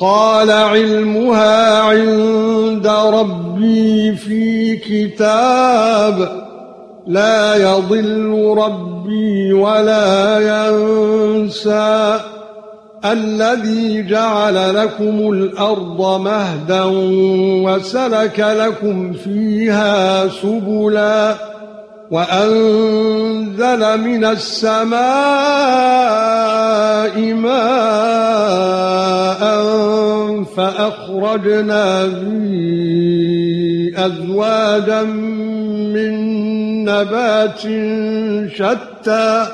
قال علمها عند ربي في كتاب لا يضل ربي ولا ينسى الذي جعل لكم الأرض مهدا وسلك لكم فيها سبلا وأنزل من السماء ماء فأخرجنا به أزواجا من نبات شتى.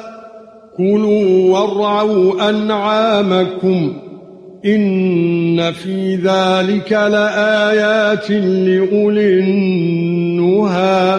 كُلُوا وَارْعَوْا أَنْعَامَكُمْ إِنَّ فِي ذَلِكَ لَآيَاتٍ لِأُولِي النُّهَى.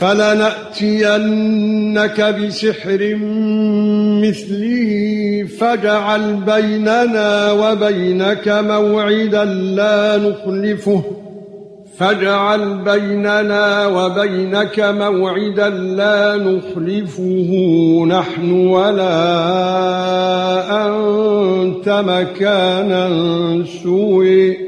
فَلَنَأْتِيَنَّكَ بِسِحْرٍ مِثْلِهِ فَاجْعَلْ بَيْنَنَا وَبَيْنَكَ مَوْعِدًا لَّا نُخْلِفُهُ. فاجعل بيننا وبينك موعدا لا نخلفه. نحن ولا أنت مكانا سوء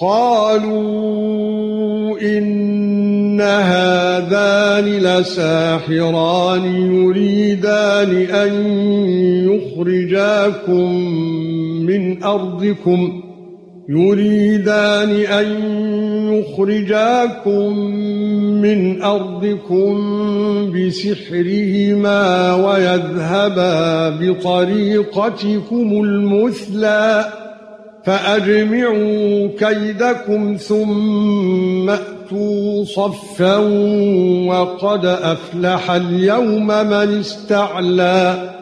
قالوا إن هذان لساحران يريدان أن يخرجاكم من أرضكم يريدان أن يخرجاكم من أرضكم بسحرهما ويذهبا بطريقتكم المثلى فأجمعوا كيدكم ثم أتوا صفا وقد أفلح اليوم من استعلى.